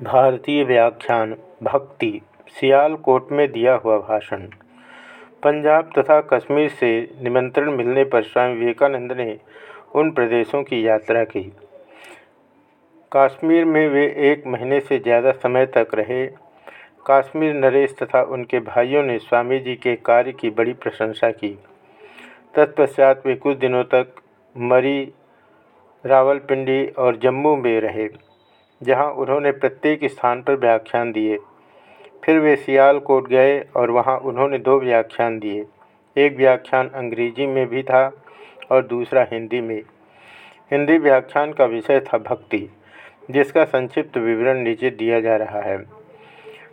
भारतीय व्याख्यान, भक्ति, सियालकोट में दिया हुआ भाषण। पंजाब तथा कश्मीर से निमंत्रण मिलने पर स्वामी विवेकानंद ने उन प्रदेशों की यात्रा की। कश्मीर में वे एक महीने से ज़्यादा समय तक रहे। कश्मीर नरेश तथा उनके भाइयों ने स्वामी जी के कार्य की बड़ी प्रशंसा की। तत्पश्चात वे कुछ दिनों तक मरी, रावलपिंडी और जम्मू में रहे। जहाँ उन्होंने प्रत्येक स्थान पर व्याख्यान दिए। फिर वे सियालकोट गए और वहाँ उन्होंने दो व्याख्यान दिए। एक व्याख्यान अंग्रेज़ी में भी था और दूसरा हिंदी में। हिंदी व्याख्यान का विषय था भक्ति, जिसका संक्षिप्त विवरण नीचे दिया जा रहा है।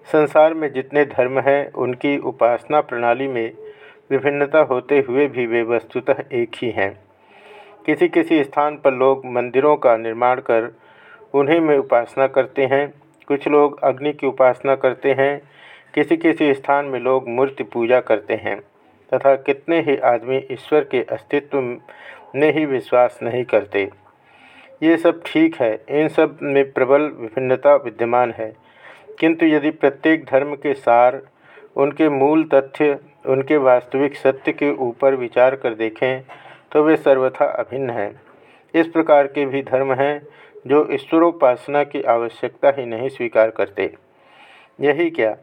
संसार में जितने धर्म हैं, उनकी उपासना प्रणाली में विभिन्नता होते हुए भी वे वस्तुतः एक ही हैं। किसी किसी स्थान पर लोग मंदिरों का निर्माण कर उन्हीं में उपासना करते हैं। कुछ लोग अग्नि की उपासना करते हैं। किसी किसी स्थान में लोग मूर्ति पूजा करते हैं। तथा कितने ही आदमी ईश्वर के अस्तित्व में ही विश्वास नहीं करते। ये सब ठीक है। इन सब में प्रबल विभिन्नता विद्यमान है। किंतु यदि प्रत्येक धर्म के सार उनके मूल तथ्य, उनके वास्तविक सत्य के ऊपर विचार कर देखें तो वे सर्वथा अभिन्न हैं। इस प्रकार के भी धर्म हैं। जो ईश्वरोपासना की आवश्यकता ही नहीं स्वीकार करते। यही क्या?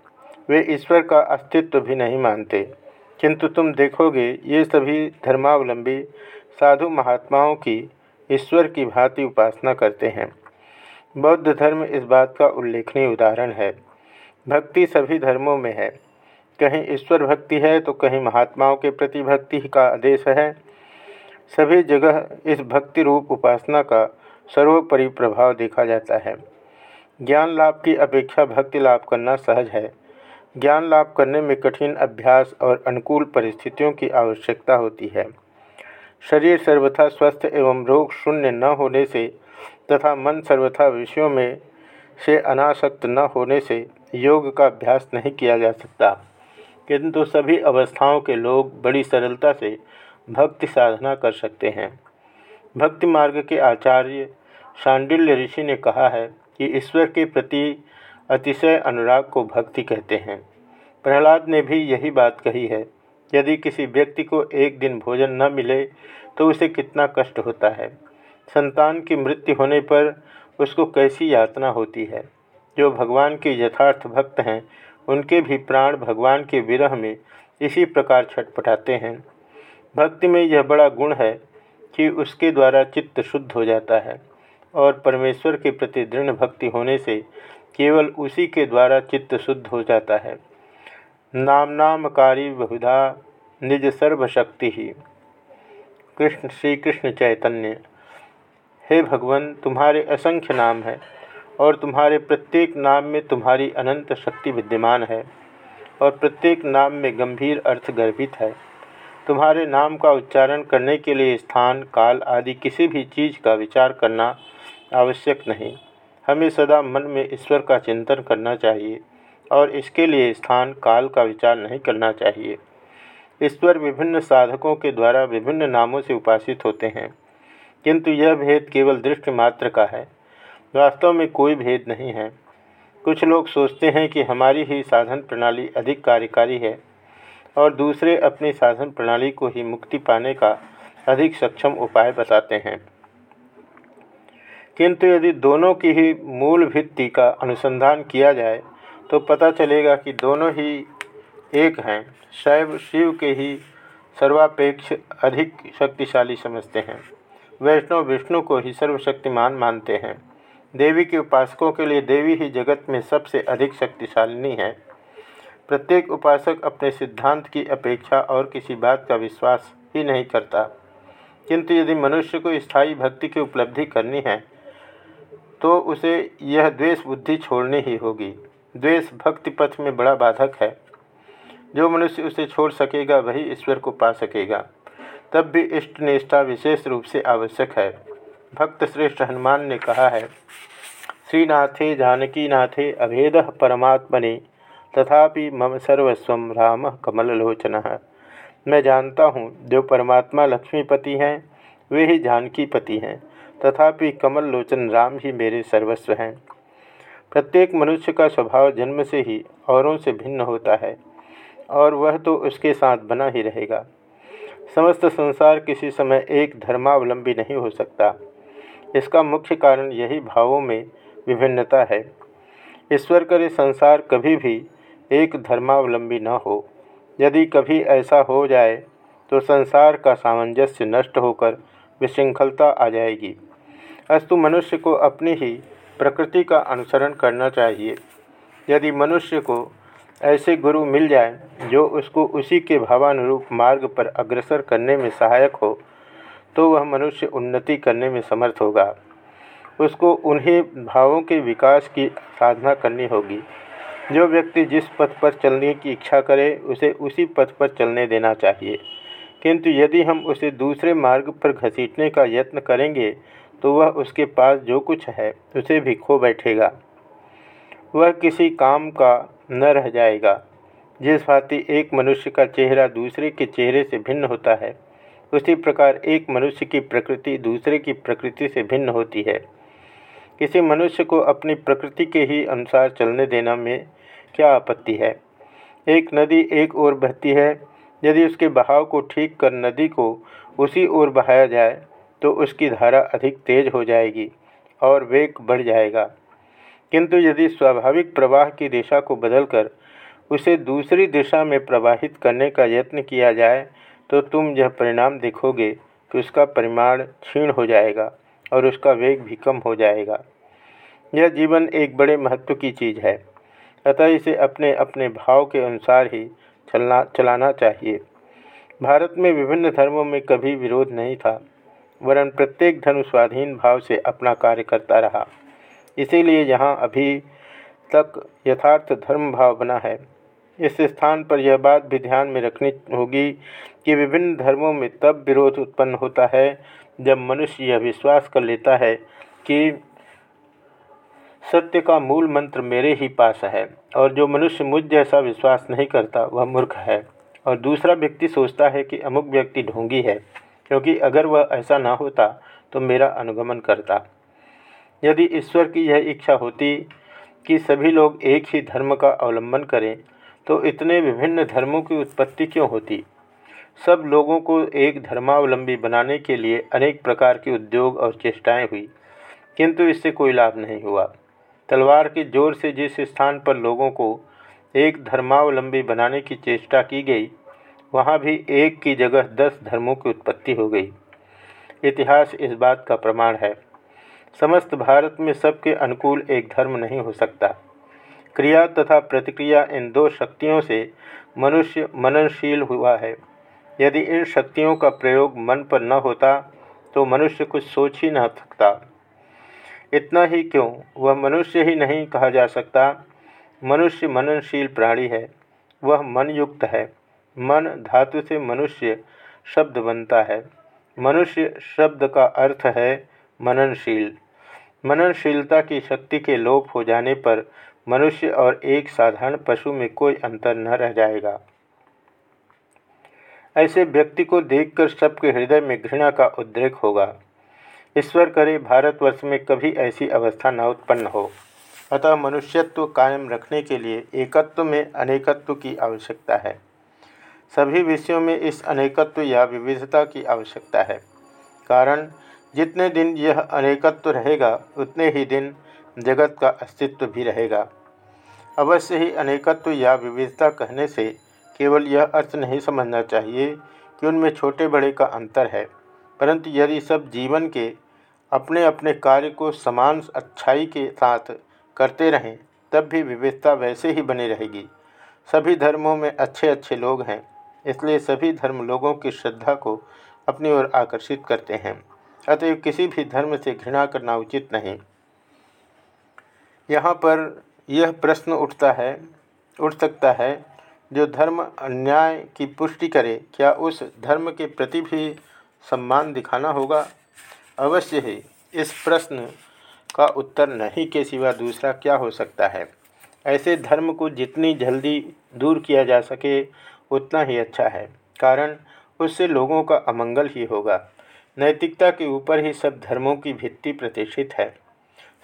वे ईश्वर का अस्तित्व भी नहीं मानते। किंतु तुम देखोगे, ये सभी धर्मावलंबी साधु महात्माओं की ईश्वर की भांति उपासना करते हैं। बौद्ध धर्म इस बात का उल्लेखनीय उदाहरण है। भक्ति सभी धर्मों में है। कहीं ईश्वर भक्ति है तो कहीं महात्माओं के प्रति भक्ति का आदेश है। सभी जगह इस भक्ति रूप उपासना का सर्वोपरि प्रभाव देखा जाता है। ज्ञान लाभ की अपेक्षा भक्ति लाभ करना सहज है। ज्ञान लाभ करने में कठिन अभ्यास और अनुकूल परिस्थितियों की आवश्यकता होती है। शरीर सर्वथा स्वस्थ एवं रोग शून्य न होने से तथा मन सर्वथा विषयों में से अनासक्त न होने से योग का अभ्यास नहीं किया जा सकता। किंतु सभी अवस्थाओं के लोग बड़ी सरलता से भक्ति साधना कर सकते हैं। भक्ति मार्ग के आचार्य शांडिल्य ऋषि ने कहा है कि ईश्वर के प्रति अतिशय अनुराग को भक्ति कहते हैं। प्रहलाद ने भी यही बात कही है, यदि किसी व्यक्ति को एक दिन भोजन न मिले तो उसे कितना कष्ट होता है। संतान की मृत्यु होने पर उसको कैसी यातना होती है? जो भगवान के यथार्थ भक्त हैं, उनके भी प्राण भगवान के विरह में इसी प्रकार छटपटाते हैं। भक्ति में यह बड़ा गुण है कि उसके द्वारा चित्त शुद्ध हो जाता है। और परमेश्वर के प्रति दृढ़ भक्ति होने से केवल उसी के द्वारा चित्त शुद्ध हो जाता है। नाम नामकारी बहुधा निज सर्वशक्ति ही। कृष्ण श्री कृष्ण चैतन्य, हे भगवान, तुम्हारे असंख्य नाम है और तुम्हारे प्रत्येक नाम में तुम्हारी अनंत शक्ति विद्यमान है और प्रत्येक नाम में गंभीर अर्थ गर्भित है। तुम्हारे नाम का उच्चारण करने के लिए स्थान, काल आदि किसी भी चीज़ का विचार करना आवश्यक नहीं। हमें सदा मन में ईश्वर का चिंतन करना चाहिए और इसके लिए स्थान, काल का विचार नहीं करना चाहिए। ईश्वर विभिन्न साधकों के द्वारा विभिन्न नामों से उपासित होते हैं, किंतु यह भेद केवल दृष्टि मात्र का है। वास्तव में कोई भेद नहीं है। कुछ लोग सोचते हैं कि हमारी ही साधन प्रणाली अधिक कार्यकारी है और दूसरे अपनी साधन प्रणाली को ही मुक्ति पाने का अधिक सक्षम उपाय बताते हैं। किंतु यदि दोनों की ही मूल भित्ति का अनुसंधान किया जाए तो पता चलेगा कि दोनों ही एक हैं। शैव शिव के ही सर्वापेक्ष अधिक शक्तिशाली समझते हैं। वैष्णव विष्णु को ही सर्वशक्तिमान मानते हैं। देवी के उपासकों के लिए देवी ही जगत में सबसे अधिक शक्तिशालिनी है। प्रत्येक उपासक अपने सिद्धांत की अपेक्षा और किसी बात का विश्वास ही नहीं करता। किंतु यदि मनुष्य को स्थायी भक्ति की उपलब्धि करनी है तो उसे यह द्वेष बुद्धि छोड़नी ही होगी। द्वेष भक्ति पथ में बड़ा बाधक है। जो मनुष्य उसे छोड़ सकेगा, वही ईश्वर को पा सकेगा। तब भी इष्ट निष्ठा विशेष रूप से आवश्यक है। भक्त श्रेष्ठ हनुमान ने कहा है, श्रीनाथे जानकीनाथे अभेद परमात्मने, तथापि मम सर्वस्व राम कमललोचन। मैं जानता हूँ, जो परमात्मा लक्ष्मीपति हैं, वे ही जानकीपति हैं। तथापि कमल लोचन राम ही मेरे सर्वस्व हैं। प्रत्येक मनुष्य का स्वभाव जन्म से ही औरों से भिन्न होता है, और वह तो उसके साथ बना ही रहेगा। समस्त संसार किसी समय एक धर्मावलंबी नहीं हो सकता। इसका मुख्य कारण यही भावों में विभिन्नता है। ईश्वर करे संसार कभी भी एक धर्मावलंबी न हो। यदि कभी ऐसा हो जाए तो संसार का सामंजस्य नष्ट होकर विशृंखलता आ जाएगी। अस्तु मनुष्य को अपनी ही प्रकृति का अनुसरण करना चाहिए। यदि मनुष्य को ऐसे गुरु मिल जाए, जो उसको उसी के भावानुरूप मार्ग पर अग्रसर करने में सहायक हो तो वह मनुष्य उन्नति करने में समर्थ होगा। उसको उन्हीं भावों के विकास की साधना करनी होगी। जो व्यक्ति जिस पथ पर चलने की इच्छा करे, उसे उसी पथ पर चलने देना चाहिए। किंतु यदि हम उसे दूसरे मार्ग पर घसीटने का यत्न करेंगे तो वह उसके पास जो कुछ है, उसे भी खो बैठेगा। वह किसी काम का न रह जाएगा। जिस भांति एक मनुष्य का चेहरा दूसरे के चेहरे से भिन्न होता है, उसी प्रकार एक मनुष्य की प्रकृति दूसरे की प्रकृति से भिन्न होती है। किसी मनुष्य को अपनी प्रकृति के ही अनुसार चलने देना में क्या आपत्ति है? एक नदी एक ओर बहती है, यदि उसके बहाव को ठीक कर नदी को उसी ओर बहाया जाए तो उसकी धारा अधिक तेज हो जाएगी और वेग बढ़ जाएगा। किंतु यदि स्वाभाविक प्रवाह की दिशा को बदलकर उसे दूसरी दिशा में प्रवाहित करने का यत्न किया जाए तो तुम यह परिणाम देखोगे कि उसका परिमाण क्षीण हो जाएगा और उसका वेग भी कम हो जाएगा। यह जीवन एक बड़े महत्व की चीज़ है। अतः इसे अपने अपने भाव के अनुसार ही चलना, चलाना चाहिए। भारत में विभिन्न धर्मों में कभी विरोध नहीं था। वरन प्रत्येक धर्म स्वाधीन भाव से अपना कार्य करता रहा। इसीलिए यहाँ अभी तक यथार्थ धर्म भाव बना है। इस स्थान पर यह बात भी ध्यान में रखनी होगी कि विभिन्न धर्मों में तब विरोध उत्पन्न होता है, जब मनुष्य यह विश्वास कर लेता है कि सत्य का मूल मंत्र मेरे ही पास है और जो मनुष्य मुझ जैसा विश्वास नहीं करता, वह मूर्ख है। और दूसरा व्यक्ति सोचता है कि अमुक व्यक्ति ढोंगी है। क्योंकि अगर वह ऐसा ना होता तो मेरा अनुगमन करता। यदि ईश्वर की यह इच्छा होती कि सभी लोग एक ही धर्म का अवलंबन करें तो इतने विभिन्न धर्मों की उत्पत्ति क्यों होती? सब लोगों को एक धर्मावलंबी बनाने के लिए अनेक प्रकार के उद्योग और चेष्टाएँ हुई, किंतु इससे कोई लाभ नहीं हुआ। तलवार के ज़ोर से जिस स्थान पर लोगों को एक धर्मावलंबी बनाने की चेष्टा की गई वहाँ भी एक की जगह दस धर्मों की उत्पत्ति हो गई। इतिहास इस बात का प्रमाण है। समस्त भारत में सबके अनुकूल एक धर्म नहीं हो सकता। क्रिया तथा प्रतिक्रिया इन दो शक्तियों से मनुष्य मननशील हुआ है। यदि इन शक्तियों का प्रयोग मन पर न होता तो मनुष्य कुछ सोच ही न सकता। इतना ही क्यों? वह मनुष्य ही नहीं कहा जा सकता। मनुष्य मननशील प्राणी है। वह मनयुक्त है। मन धातु से मनुष्य शब्द बनता है। मनुष्य शब्द का अर्थ है मननशील। मननशीलता की शक्ति के लोप हो जाने पर मनुष्य और एक साधारण पशु में कोई अंतर न रह जाएगा। ऐसे व्यक्ति को देखकर सबके हृदय में घृणा का उद्रेक होगा। ईश्वर करे भारतवर्ष में कभी ऐसी अवस्था न उत्पन्न हो। अतः मनुष्यत्व कायम रखने के लिए एकत्व में अनेकत्व की आवश्यकता है। सभी विषयों में इस अनेकत्व या विविधता की आवश्यकता है। कारण, जितने दिन यह अनेकत्व रहेगा, उतने ही दिन जगत का अस्तित्व भी रहेगा। अवश्य ही अनेकत्व या विविधता कहने से केवल यह अर्थ नहीं समझना चाहिए कि उनमें छोटे बड़े का अंतर है। परंतु यदि सब जीवन के अपने अपने कार्य को समान अच्छाई के साथ करते रहें, तब भी विविधता वैसे ही बनी रहेगी। सभी धर्मों में अच्छे अच्छे लोग हैं। इसलिए सभी धर्म लोगों की श्रद्धा को अपनी ओर आकर्षित करते हैं। अतएव किसी भी धर्म से घृणा करना उचित नहीं। यहाँ पर यह प्रश्न उठता है, उठ सकता है, जो धर्म अन्याय की पुष्टि करे, क्या उस धर्म के प्रति भी सम्मान दिखाना होगा? अवश्य ही, इस प्रश्न का उत्तर नहीं के सिवा दूसरा क्या हो सकता है? ऐसे धर्म को जितनी जल्दी दूर किया जा सके उतना ही अच्छा है, कारण उससे लोगों का अमंगल ही होगा। नैतिकता के ऊपर ही सब धर्मों की भित्ति प्रतिष्ठित है।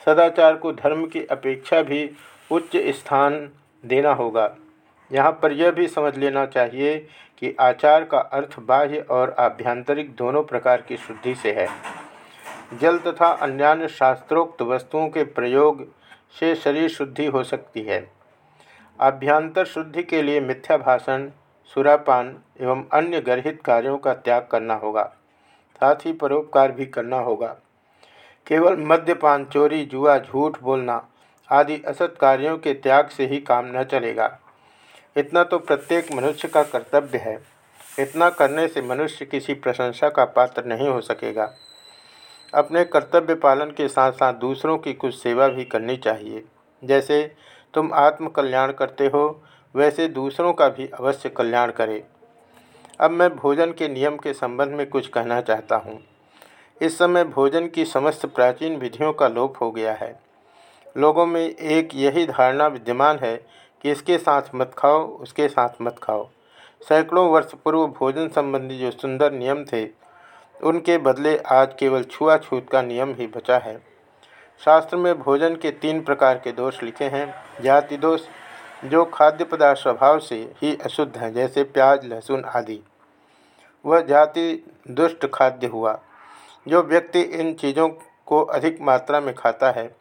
सदाचार को धर्म की अपेक्षा भी उच्च स्थान देना होगा। यहाँ पर यह भी समझ लेना चाहिए कि आचार का अर्थ बाह्य और आभ्यंतरिक दोनों प्रकार की शुद्धि से है। जल तथा अन्यान्य शास्त्रोक्त वस्तुओं के प्रयोग से शरीर शुद्धि हो सकती है। आभ्यंतर शुद्धि के लिए मिथ्या भाषण सुरापान एवं अन्य गर्हित कार्यों का त्याग करना होगा। साथ ही परोपकार भी करना होगा। केवल मद्यपान, चोरी, जुआ, झूठ बोलना आदि असत कार्यों के त्याग से ही काम न चलेगा। इतना तो प्रत्येक मनुष्य का कर्तव्य है। इतना करने से मनुष्य किसी प्रशंसा का पात्र नहीं हो सकेगा। अपने कर्तव्य पालन के साथ साथ दूसरों की कुछ सेवा भी करनी चाहिए। जैसे, तुम आत्मकल्याण करते हो वैसे दूसरों का भी अवश्य कल्याण करें। अब मैं भोजन के नियम के संबंध में कुछ कहना चाहता हूँ। इस समय भोजन की समस्त प्राचीन विधियों का लोप हो गया है। लोगों में एक यही धारणा विद्यमान है कि इसके साथ मत खाओ, उसके साथ मत खाओ। सैकड़ों वर्ष पूर्व भोजन संबंधी जो सुंदर नियम थे, उनके बदले आज केवल छुआछूत का नियम ही बचा है। शास्त्र में भोजन के तीन प्रकार के दोष लिखे हैं। जाति दोष जो खाद्य पदार्थ स्वभाव से ही अशुद्ध हैं, जैसे प्याज, लहसुन आदि। वह जाति दुष्ट खाद्य हुआ। जो व्यक्ति इन चीज़ों को अधिक मात्रा में खाता है,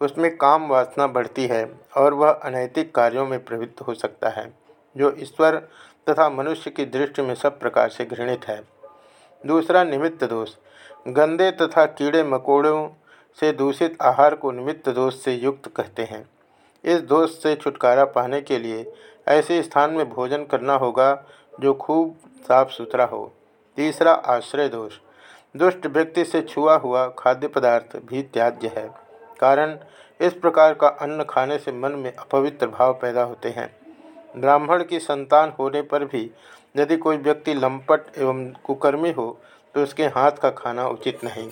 उसमें काम वासना बढ़ती है और वह अनैतिक कार्यों में प्रवृत्त हो सकता है, जो ईश्वर तथा मनुष्य की दृष्टि में सब प्रकार से घृणित है। दूसरा निमित्त दोष। गंदे तथा कीड़े मकोड़ों से दूषित आहार को निमित्त दोष से युक्त कहते हैं। इस दोष से छुटकारा पाने के लिए ऐसे स्थान में भोजन करना होगा जो खूब साफ़ सुथरा हो। तीसरा, आश्रय दोष। दुष्ट व्यक्ति से छुआ हुआ खाद्य पदार्थ भी त्याज्य है, कारण इस प्रकार का अन्न खाने से मन में अपवित्र भाव पैदा होते हैं। ब्राह्मण की संतान होने पर भी यदि कोई व्यक्ति लंपट एवं कुकर्मी हो तो उसके हाथ का खाना उचित नहीं।